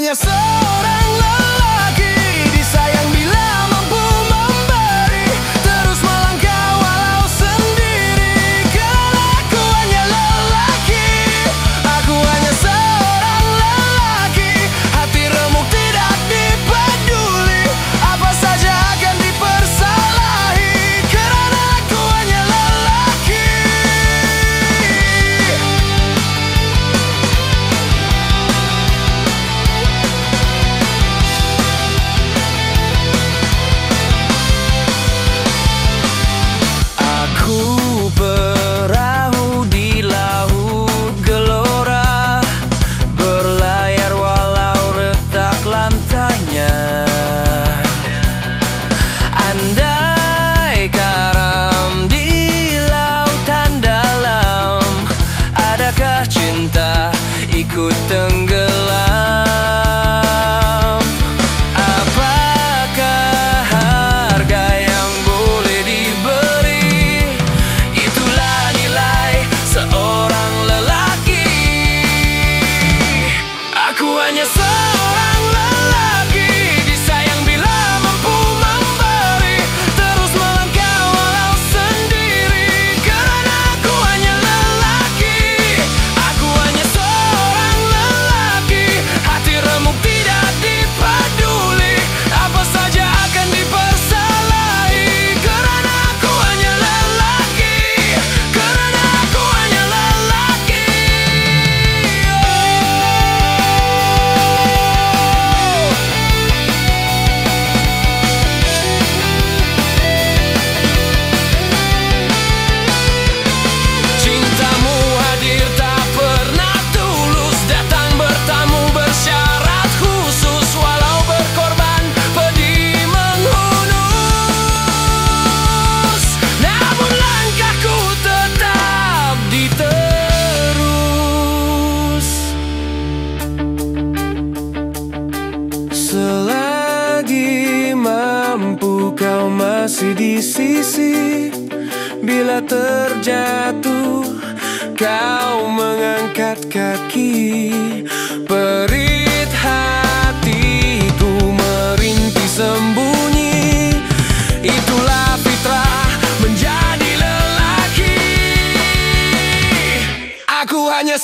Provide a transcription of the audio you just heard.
España sola. Tenggelam. Apakah harga yang boleh diberi? Itulah nilai seorang lelaki. Aku hanya seorang masih di sisi. Bila terjatuh kau mengangkat kaki. Perit hatiku merintih sembunyi. Itulah fitrah menjadi lelaki. Aku hanya